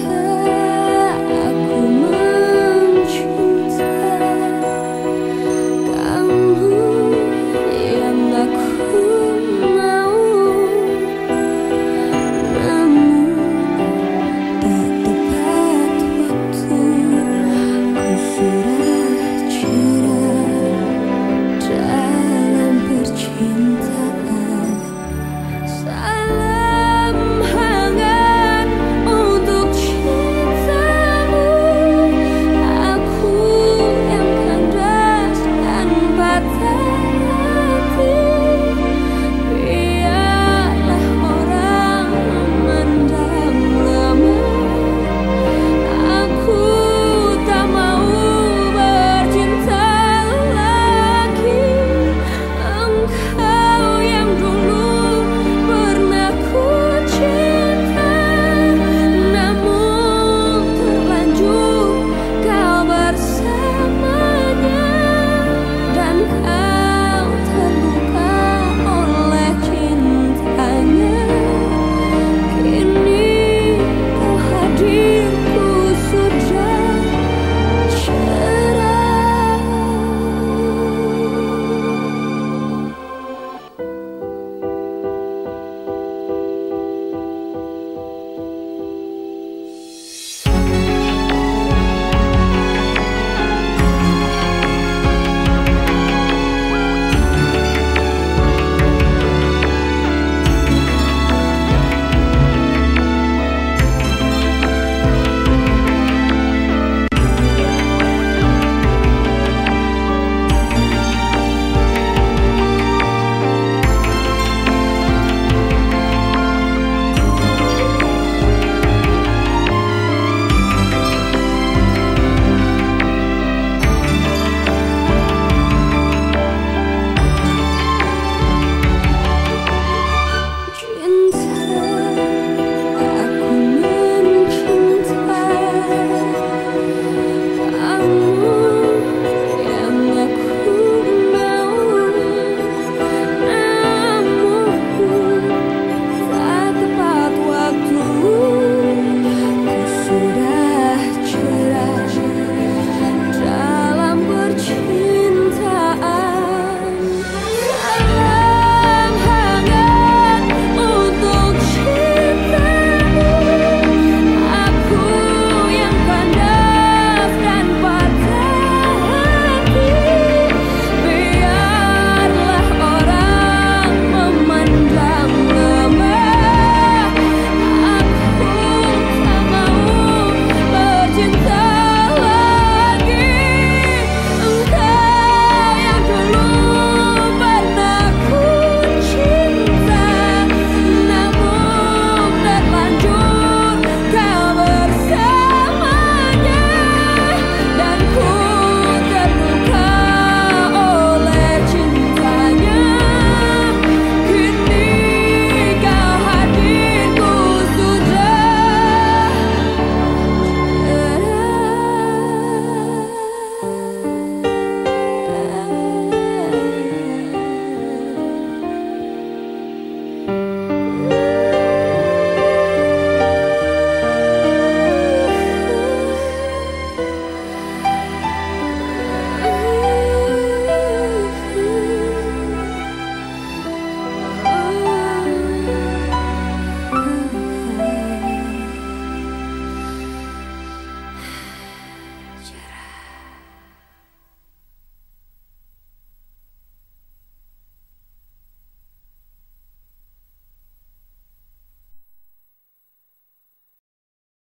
hurt.